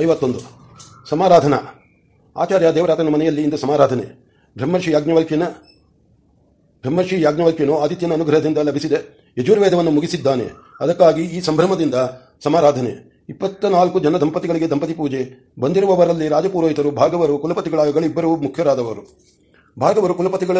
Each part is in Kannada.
ಐವತ್ತೊಂದು. ಸಮಾರಾಧನಾ. ಆಚಾರ್ಯ ದೇವರಾತನ ಮನೆಯಲ್ಲಿ ಇಂದು ಸಮಾರಾಧನೆ. ಬ್ರಹ್ಮರ್ಷಿ ಯಾಜ್ಞವಲ್ಕ್ಯನ ಬ್ರಹ್ಮರ್ಷಿ ಯಾಜ್ಞವಲ್ಕ್ಯನು ಆದಿತ್ಯನ ಅನುಗ್ರಹದಿಂದ ಲಭಿಸಿದೆ ಯಜುರ್ವೇದವನ್ನು ಮುಗಿಸಿದ್ದಾನೆ. ಅದಕ್ಕಾಗಿ ಈ ಸಂಭ್ರಮದಿಂದ ಸಮಾರಾಧನೆ. ಇಪ್ಪತ್ತ ನಾಲ್ಕು ಜನ ದಂಪತಿಗಳಿಗೆ ದಂಪತಿ ಪೂಜೆ. ಬಂದಿರುವವರಲ್ಲಿ ರಾಜಪುರೋಹಿತರು, ಭಾಗವರು ಕುಲಪತಿಗಳಿಬ್ಬರೂ ಮುಖ್ಯರಾದವರು. ಭಾಗವರು, ಕುಲಪತಿಗಳ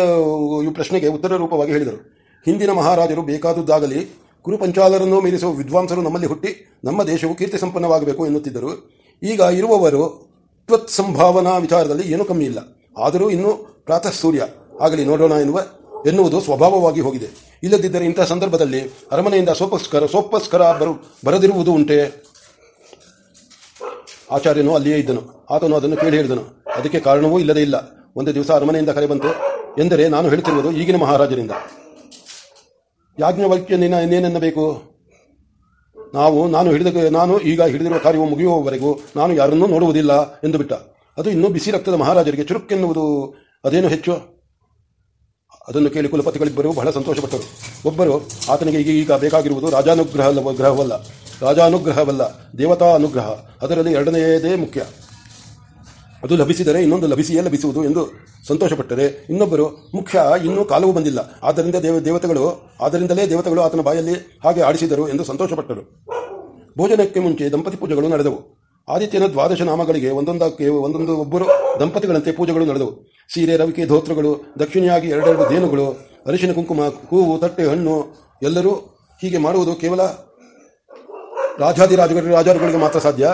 ಈ ಪ್ರಶ್ನೆಗೆ ಉತ್ತರ ರೂಪವಾಗಿ ಹೇಳಿದರು. ಹಿಂದಿನ ಮಹಾರಾಜರು ಬೇಕಾದುದಾಗಲಿ ಕುರುಪಂಚಾಲರನ್ನು ಮೀರಿಸುವ ವಿದ್ವಾಂಸರು ನಮ್ಮಲ್ಲಿ ಹುಟ್ಟಿ ನಮ್ಮ ದೇಶವು ಕೀರ್ತಿ ಸಂಪನ್ನವಾಗಬೇಕು ಎನ್ನುತ್ತಿದ್ದರು. ಈಗ ಇರುವವರು ತ್ವತ್ ಸಂಭಾವನಾ ವಿಚಾರದಲ್ಲಿ ಏನೂ ಕಮ್ಮಿ ಇಲ್ಲ. ಆದರೂ ಇನ್ನೂ ಪ್ರಾತಃ ಸೂರ್ಯ ಆಗಲಿ ನೋಡೋಣ ಎನ್ನುವ, ಎನ್ನುವುದು ಸ್ವಭಾವವಾಗಿ ಹೋಗಿದೆ. ಇಲ್ಲದಿದ್ದರೆ ಇಂತಹ ಸಂದರ್ಭದಲ್ಲಿ ಅರಮನೆಯಿಂದ ಸೋಪಸ್ಕರ ಸೋಪಸ್ಕರ ಬರು, ಬರದಿರುವುದು ಉಂಟೆ? ಆಚಾರ್ಯನು ಅಲ್ಲಿಯೇ ಇದ್ದನು. ಆತನು ಅದನ್ನು ಕೇಳಿ ಹೇಳಿದನು. ಅದಕ್ಕೆ ಕಾರಣವೂ ಇಲ್ಲದೇ ಇಲ್ಲ. ಒಂದು ದಿವಸ ಅರಮನೆಯಿಂದ ಕರೆ ಬಂತು ಎಂದರೆ ನಾನು ಹೇಳುತ್ತಿರುವುದು ಈಗಿನ ಮಹಾರಾಜರಿಂದ. ಯಾಜ್ಞವಲ್ಕ್ಯ ನಿನ್ನ ಇನ್ನೇನೆನ್ನಬೇಕು? ನಾವು, ನಾನು ಹಿಡಿದ ನಾನು ಈಗ ಹಿಡಿದಿರುವ ಕಾರ್ಯವು ಮುಗಿಯುವವರೆಗೂ ನಾನು ಯಾರನ್ನೂ ನೋಡುವುದಿಲ್ಲ ಎಂದು ಬಿಟ್ಟ. ಅದು ಇನ್ನೂ ಬಿಸಿ ರಕ್ತದ ಮಹಾರಾಜರಿಗೆ ಚುರುಕೆನ್ನುವುದು ಅದೇನು ಹೆಚ್ಚು? ಅದನ್ನು ಕೇಳಿ ಕುಲಪತಿಗಳಿಬ್ಬರು ಬಹಳ ಸಂತೋಷಪಟ್ಟರು. ಒಬ್ಬರು, ಆತನಿಗೆ ಈಗ ಈಗ ಬೇಕಾಗಿರುವುದು ರಾಜಾನುಗ್ರಹ ಗ್ರಹವಲ್ಲ. ರಾಜಾನುಗ್ರಹವಲ್ಲ, ದೇವತಾ ಅನುಗ್ರಹ. ಅದರಲ್ಲಿ ಎರಡನೆಯದೇ ಮುಖ್ಯ. ಅದು ಲಭಿಸಿದರೆ ಇನ್ನೊಂದು ಲಭಿಸಿಯೇ ಲಭಿಸುವುದು ಎಂದು ಸಂತೋಷಪಟ್ಟರೆ. ಇನ್ನೊಬ್ಬರು ಮುಖ್ಯ, ಇನ್ನೂ ಕಾಲವು ಬಂದಿಲ್ಲ. ಆದ್ದರಿಂದ ದೇವ, ದೇವತೆಗಳು, ಆದ್ದರಿಂದಲೇ ದೇವತೆಗಳು ಆತನ ಬಾಯಲ್ಲಿ ಹಾಗೆ ಆಡಿಸಿದರು ಎಂದು ಸಂತೋಷಪಟ್ಟರು. ಭೋಜನಕ್ಕೆ ಮುಂಚೆ ದಂಪತಿ ಪೂಜೆಗಳು ನಡೆದವು. ಆದಿತ್ಯನ ದ್ವಾದಶ ನಾಮಗಳಿಗೆ ಒಂದೊಂದಕ್ಕೆ ಒಂದೊಂದು ಒಬ್ಬರು ದಂಪತಿಗಳಂತೆ ಪೂಜೆಗಳು ನಡೆದವು. ಸೀರೆ, ರವಿಕೆ, ಧೋತ್ರಗಳು, ದಕ್ಷಿಣಿಯಾಗಿ ಎರಡೆರಡು ದೇನುಗಳು, ಅರಿಶಿನ ಕುಂಕುಮ, ಹೂವು, ತಟ್ಟೆ, ಹಣ್ಣು, ಎಲ್ಲರೂ ಹೀಗೆ ಮಾಡುವುದು ಕೇವಲ ರಾಜಾದಿರಾಜ ರಾಜರುಗಳಿಗೆ ಮಾತ್ರ ಸಾಧ್ಯ.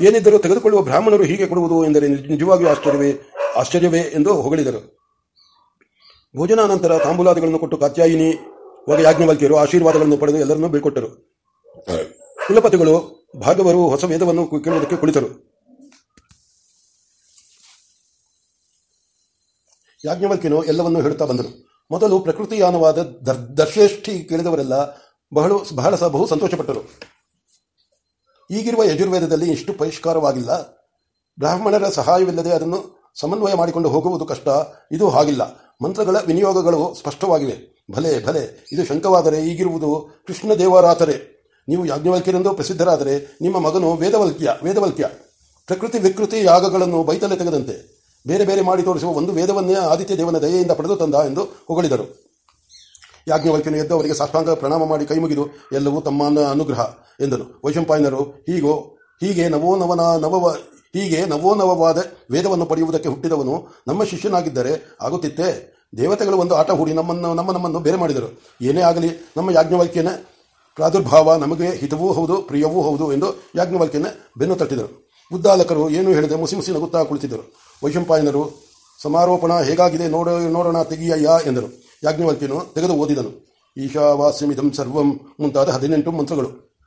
ಏನಿದ್ದರೂ ತೆಗೆದುಕೊಳ್ಳುವ ಬ್ರಾಹ್ಮಣರು ಹೀಗೆ ಕೊಡುವುದು ಎಂದರೆ ನಿಜವಾಗಿಯೂ ಆಶ್ಚರ್ಯವೇ ಆಶ್ಚರ್ಯವೇ ಎಂದು ಹೊಗಳಿದರು. ಭೋಜನಾನಂತರ ತಾಂಬೂಲಾದಿಗಳನ್ನು ಕೊಟ್ಟು ಕಾತ್ಯಾಯಿನಿ ಒಗ ಯಾಜ್ಞವಲ್ಕಿಯರು ಆಶೀರ್ವಾದಗಳನ್ನು ಪಡೆದು ಎಲ್ಲರನ್ನೂ ಬೀಳ್ಕೊಟ್ಟರು. ಕುಲಪತಿಗಳು ಭಾಗವರು ಹೊಸ ವೇದವನ್ನು ಕೇಳುವುದಕ್ಕೆ ಕುಳಿತರು. ಯಾಜ್ಞವಲ್ಕಿಯನು ಎಲ್ಲವನ್ನೂ ಹೇಳುತ್ತಾ ಬಂದರು. ಮೊದಲು ಪ್ರಕೃತಿಯಾನವಾದ ದರ್ಶೇಷ್ಠಿ ಕೇಳಿದವರೆಲ್ಲ ಬಹಳ ಬಹಳ ಬಹು ಸಂತೋಷಪಟ್ಟರು. ಈಗಿರುವ ಯಜುರ್ವೇದದಲ್ಲಿ ಇಷ್ಟು ಪರಿಷ್ಕಾರವಾಗಿಲ್ಲ. ಬ್ರಾಹ್ಮಣರ ಸಹಾಯವಿಲ್ಲದೆ ಅದನ್ನು ಸಮನ್ವಯ ಮಾಡಿಕೊಂಡು ಹೋಗುವುದು ಕಷ್ಟ. ಇದು ಹಾಗಿಲ್ಲ. ಮಂತ್ರಗಳ ವಿನಿಯೋಗಗಳು ಸ್ಪಷ್ಟವಾಗಿವೆ. ಭಲೆ ಭಲೆ, ಇದು ಶಂಕವಾದರೆ ಈಗಿರುವುದು ಕೃಷ್ಣ ದೇವರಾತರೆ ನೀವು ಯಾಜ್ಞವಲ್ಕ್ಯರೆಂದು ಪ್ರಸಿದ್ಧರಾದರೆ ನಿಮ್ಮ ಮಗನು ವೇದವಲ್ಕ್ಯ ವೇದವಲ್ಕ್ಯ. ಪ್ರಕೃತಿ ವಿಕೃತಿ ಯಾಗಗಳನ್ನು ಬೈತಲೆ ತೆಗೆದಂತೆ. ಬೇರೆ ಬೇರೆ ಮಾಡಿ ತೋರಿಸುವ ಒಂದು ವೇದವನ್ನೇ ಆದಿತ್ಯ ದೇವನ ದಯೆಯಿಂದ ಪಡೆದು ತಂದ ಎಂದು ಹೊಗಳಿದರು. ಯಾಜ್ಞವಲ್ಕ್ಯನು ಎದ್ದವರಿಗೆ ಸಾಷ್ಟಾಂಗ ಪ್ರಣಾಮ ಮಾಡಿ ಕೈಮುಗಿದು, ಎಲ್ಲವೂ ತಮ್ಮ ಅನುಗ್ರಹ ಎಂದನು. ವೈಶಂಪಾಯನರು, ಹೀಗೋ, ಹೀಗೆ ನವೋನವನ ನವವ, ಹೀಗೆ ನವೋನವವಾದ ವೇದವನ್ನು ಪಡೆಯುವುದಕ್ಕೆ ಹುಟ್ಟಿದವನು ನಮ್ಮ ಶಿಷ್ಯನಾಗಿದ್ದರೆ ಆಗುತ್ತಿತ್ತೆ. ದೇವತೆಗಳು ಒಂದು ಆಟ ಹೂಡಿ ನಮ್ಮನ್ನು ನಮ್ಮ ನಮ್ಮನ್ನು ಬೇರೆ ಮಾಡಿದರು. ಏನೇ ಆಗಲಿ, ನಮ್ಮ ಯಾಜ್ಞವಲ್ಕ್ಯನ ಪ್ರಾದುರ್ಭಾವ ನಮಗೆ ಹಿತವೂ ಹೌದು, ಪ್ರಿಯವೂ ಹೌದು ಎಂದು ಯಾಜ್ಞವಲ್ಕ್ಯನ ಬೆನ್ನು ತಟ್ಟಿದರು. ಉದ್ದಾಲಕರು ಏನು ಹೇಳಿದೆ ಮುಸಿ ಮುಸಿ ನಗುತ್ತಾ ಕುಳಿತಿದ್ದರು. ವೈಶಂಪಾಯನರು, ಸಮಾರೋಪಣ ಹೇಗಾಗಿದೆ ನೋಡ, ನೋಡೋಣ ತೆಗಿಯಯ್ಯ ಎಂದರು. ಯಾಜ್ಞವಲ್ಕ್ಯನು ತೆಗೆದು ಓದಿದನು. ಈಶಾವಾಸ್ಯಮಿದಂ ಸರ್ವಂ ಮುಂತಾದ ಹದಿನೆಂಟು ಮಂತ್ರಗಳು.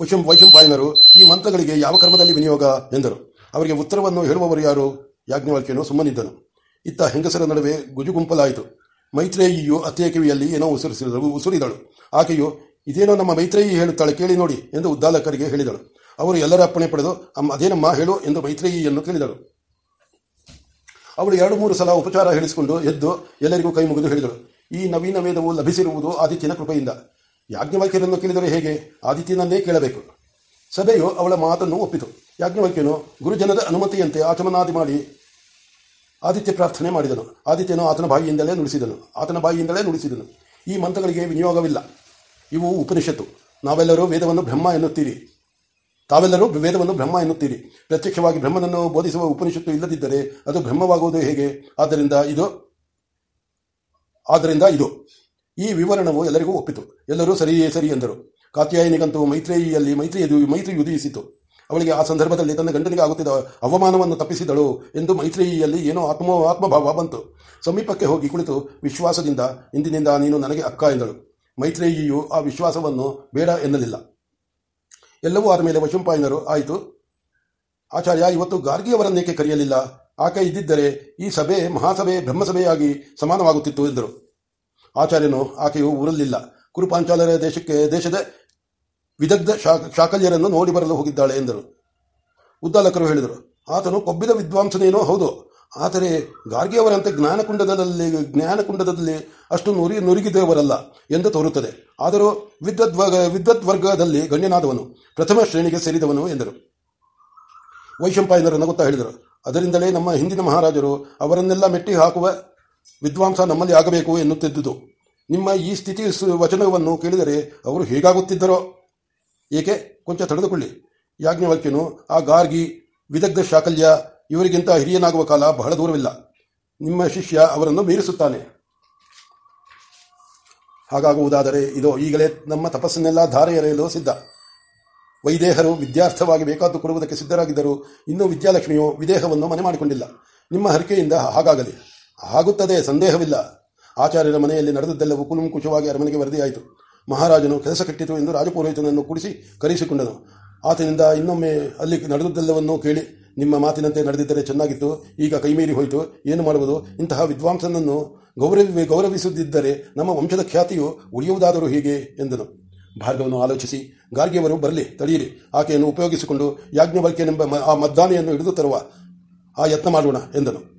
ವೈಶಂ ವೈಶಂಪಾಯನರು ಈ ಮಂತ್ರಗಳಿಗೆ ಯಾವ ಕರ್ಮದಲ್ಲಿ ವಿನಿಯೋಗ? ಎಂದರು. ಅವರಿಗೆ ಉತ್ತರವನ್ನು ಹೇಳುವವರು ಯಾರು? ಯಾಜ್ಞವಲ್ಕ್ಯನು ಸುಮ್ಮನಿದ್ದನು. ಇತ್ತ ಹೆಂಗಸರ ನಡುವೆ ಗುಜುಗುಂಪಲಾಯಿತು. ಮೈತ್ರೇಯಿಯು ಅತ್ತೆಯ ಏನೋ ಉಸುರಿಸಿದರು ಉಸುರಿದಳು. ಆಕೆಯು, ಇದೇನೋ ನಮ್ಮ ಮೈತ್ರೇಯಿ ಹೇಳುತ್ತಾಳೆ ಕೇಳಿ ನೋಡಿ ಎಂದು ಉದ್ದಾಲಕರಿಗೆ ಹೇಳಿದಳು. ಅವರು ಎಲ್ಲರ ಅಪ್ಪಣೆ ಪಡೆದು ಅಮ್ಮ ಅದೇನಮ್ಮ ಹೇಳು? ಎಂದು ಮೈತ್ರೇಯಿಯನ್ನು ಕೇಳಿದಳು ಅವಳು ಎರಡು ಮೂರು ಸಲ ಉಪಚಾರ ಹೇಳಿಸಿಕೊಂಡು ಎದ್ದು ಎಲ್ಲರಿಗೂ ಕೈ ಮುಗಿದು ಹೇಳಿದಳು. ಈ ನವೀನ ವೇದವು ಲಭಿಸಿರುವುದು ಆದಿತ್ಯನ ಕೃಪೆಯಿಂದ. ಯಾಜ್ಞವಲ್ಕ್ಯರನ್ನು ಕೇಳಿದರೆ ಹೇಗೆ? ಆದಿತ್ಯನನ್ನೇ ಕೇಳಬೇಕು. ಸಭೆಯು ಅವಳ ಮಾತನ್ನು ಒಪ್ಪಿತು. ಯಾಜ್ಞವಲ್ಕ್ಯನು ಗುರುಜನದ ಅನುಮತಿಯಂತೆ ಆಚಮನಾದಿ ಮಾಡಿ ಆದಿತ್ಯ ಪ್ರಾರ್ಥನೆ ಮಾಡಿದನು. ಆದಿತ್ಯನು ಆತನ ಬಾಯಿಯಿಂದಲೇ ನುಡಿಸಿದನು. ಆತನ ಬಾಯಿಯಿಂದಲೇ ನುಡಿಸಿದನು. ಈ ಮಂತ್ರಗಳಿಗೆ ವಿನಿಯೋಗವಿಲ್ಲ. ಇವು ಉಪನಿಷತ್ತು. ನಾವೆಲ್ಲರೂ ವೇದವನ್ನು ಬ್ರಹ್ಮ ಎನ್ನುತ್ತೀರಿ. ತಾವೆಲ್ಲರೂ ವೇದವನ್ನು ಬ್ರಹ್ಮ ಎನ್ನುತ್ತೀರಿ. ಪ್ರತ್ಯಕ್ಷವಾಗಿ ಬ್ರಹ್ಮನನ್ನು ಬೋಧಿಸುವ ಉಪನಿಷತ್ತು ಇಲ್ಲದಿದ್ದರೆ ಅದು ಬ್ರಹ್ಮವಾಗುವುದು ಹೇಗೆ? ಆದ್ದರಿಂದ ಇದು ಆದ್ದರಿಂದ ಇದು. ಈ ವಿವರಣವು ಎಲ್ಲರಿಗೂ ಒಪ್ಪಿತು. ಎಲ್ಲರೂ ಸರಿಯೇ ಸರಿ ಎಂದರು. ಕಾತ್ಯಾಯನಿಗಂತೂ ಮೈತ್ರೇಯಿಯಲ್ಲಿ ಮೈತ್ರಿ ಮೈತ್ರಿ ಉದಯಿಸಿತು ಅವಳಿಗೆ ಆ ಸಂದರ್ಭದಲ್ಲಿ ತನ್ನ ಗಂಡನಿಗೆ ಆಗುತ್ತಿದ್ದ ಅವಮಾನವನ್ನು ತಪ್ಪಿಸಿದಳು ಎಂದು ಮೈತ್ರೇಯಿಯಲ್ಲಿ ಏನೋ ಆತ್ಮ ಆತ್ಮಭಾವ ಬಂತು. ಸಮೀಪಕ್ಕೆ ಹೋಗಿ ಕುಳಿತು ವಿಶ್ವಾಸದಿಂದ, ಇಂದಿನಿಂದ ನೀನು ನನಗೆ ಅಕ್ಕ ಎಂದಳು. ಮೈತ್ರೇಯಿಯು ಆ ವಿಶ್ವಾಸವನ್ನು ಬೇಡ ಎನ್ನಲಿಲ್ಲ. ಎಲ್ಲವೂ ಆದ ಮೇಲೆ ವಶಂಪಾಯನರು, ಆಯಿತು. ಆಚಾರ್ಯ, ಇವತ್ತು ಗಾರ್ಗಿಯವರನ್ನೇಕೆ ಕರೆಯಲಿಲ್ಲ? ಆಕೆ ಇದ್ದಿದ್ದರೆ ಈ ಸಭೆ ಮಹಾಸಭೆ, ಬ್ರಹ್ಮಸಭೆಯಾಗಿ ಸಮಾನವಾಗುತ್ತಿತ್ತು, ಎಂದರು. ಆಚಾರ್ಯನು ಆಕೆಯು ಊರಲ್ಲಿಲ್ಲ ಕುರುಪಾಂಚಾಲರ ದೇಶಕ್ಕೆ ದೇಶದ ವಿದಗ್ಧ ಶಾಕಲ್ಯರನ್ನು ನೋಡಿ ಬರಲು ಹೋಗಿದ್ದಾಳೆ, ಎಂದರು. ಉದ್ದಾಲಕರು ಹೇಳಿದರು. ಆತನು ಕೊಬ್ಬಿದ ವಿದ್ವಾಂಸನೇನೋ ಹೌದು. ಆದರೆ ಗಾರ್ಗಿಯವರಂತೆ ಜ್ಞಾನಕುಂಡದಲ್ಲಿ ಜ್ಞಾನಕುಂಡದಲ್ಲಿ ಅಷ್ಟು ನುರಿ ನುರುಗಿದವರಲ್ಲ ಎಂದು ತೋರುತ್ತದೆ. ಆದರೂ ವಿದ್ವದ್ವರ್ಗ ವಿದ್ವದ್ವರ್ಗದಲ್ಲಿ ಗಣ್ಯನಾದವನು, ಪ್ರಥಮ ಶ್ರೇಣಿಗೆ ಸೇರಿದವನು ಎಂದರು. ವೈಶಂಪಾಯನರು ನಗುತ್ತಾ ಹೇಳಿದರು, ಅದರಿಂದಲೇ ನಮ್ಮ ಹಿಂದಿನ ಮಹಾರಾಜರು ಅವರನ್ನೆಲ್ಲ ಮೆಟ್ಟಿ ಹಾಕುವ ವಿದ್ವಾಂಸ ನಮ್ಮಲ್ಲಿ ಆಗಬೇಕು ಎನ್ನುತ್ತಿದ್ದುದು. ನಿಮ್ಮ ಈ ಸ್ಥಿತಿ ವಚನವನ್ನು ಕೇಳಿದರೆ ಅವರು ಹೇಗಾಗುತ್ತಿದ್ದರೋ? ಏಕೆ? ಕೊಂಚ ತಡೆದುಕೊಳ್ಳಿ. ಯಾಜ್ಞವಲ್ಕ್ಯನು, ಆ ಗಾರ್ಗಿ ವಿದಗ್ಧ ಶಾಕಲ್ಯ ಇವರಿಗಿಂತ ಹಿರಿಯನಾಗುವ ಕಾಲ ಬಹಳ ದೂರವಿಲ್ಲ. ನಿಮ್ಮ ಶಿಷ್ಯ ಅವರನ್ನು ಮೀರಿಸುತ್ತಾನೆ. ಹಾಗಾಗುವುದಾದರೆ ಇದು, ಈಗಲೇ ನಮ್ಮ ತಪಸ್ಸನ್ನೆಲ್ಲ ಧಾರೆ ಎರೆಯಲು ಸಿದ್ಧ. ವೈದೇಹರು ವಿದ್ಯಾರ್ಥವಾಗಿ ಬೇಕಾದ್ದು ಕೊಡುವುದಕ್ಕೆ ಸಿದ್ಧರಾಗಿದ್ದರು ಇನ್ನೂ ವಿದ್ಯಾಲಕ್ಷ್ಮಿಯು ವಿದೇಹವನ್ನು ಮನೆ ಮಾಡಿಕೊಂಡಿಲ್ಲ. ನಿಮ್ಮ ಹರಿಕೆಯಿಂದ ಹಾಗಾಗಲಿ. ಆಗುತ್ತದೆ ಸಂದೇಹವಿಲ್ಲ. ಆಚಾರ್ಯರ ಮನೆಯಲ್ಲಿ ನಡೆದದ್ದೆಲ್ಲವೂ ಕುಲುಂಕುಷವಾಗಿ ಅರಮನೆಗೆ ವರದಿಯಾಯಿತು. ಮಹಾರಾಜನು ಕೆಲಸ ಕಟ್ಟಿತು ಎಂದು ರಾಜಪುರೋಹಿತನನ್ನು ಕೂಡಿಸಿ ಕರೆಸಿಕೊಂಡನು ಆತನಿಂದ ಇನ್ನೊಮ್ಮೆ ಅಲ್ಲಿ ನಡೆದದ್ದೆಲ್ಲವನ್ನೂ ಕೇಳಿ ನಿಮ್ಮ ಮಾತಿನಂತೆ ನಡೆದಿದ್ದರೆ ಚೆನ್ನಾಗಿತ್ತು, ಈಗ ಕೈಮೀರಿ ಹೋಯಿತು, ಏನು ಮಾಡುವುದು? ಇಂತಹ ವಿದ್ವಾಂಸನನ್ನು ಗೌರವಿ, ಗೌರವಿಸುತ್ತಿದ್ದರೆ ನಮ್ಮ ವಂಶದ ಖ್ಯಾತಿಯು ಉಳಿಯುವುದಾದರೂ ಹೀಗೆ ಎಂದನು. ಭಾರ್ಗವನ್ನು ಆಲೋಚಿಸಿ, ಗಾರ್ಗಿಯವರು ಬರಲಿ ತಡೆಯಿರಿ ಆಕೆಯನ್ನು ಉಪಯೋಗಿಸಿಕೊಂಡು ಯಾಜ್ಞವಲ್ಕ್ಯನೆಂಬ ಮ- ಆ ಮದ್ದಾನೆಯನ್ನು ಹಿಡಿದು ತರುವ ಆ ಯತ್ನ ಮಾಡೋಣ ಎಂದನು.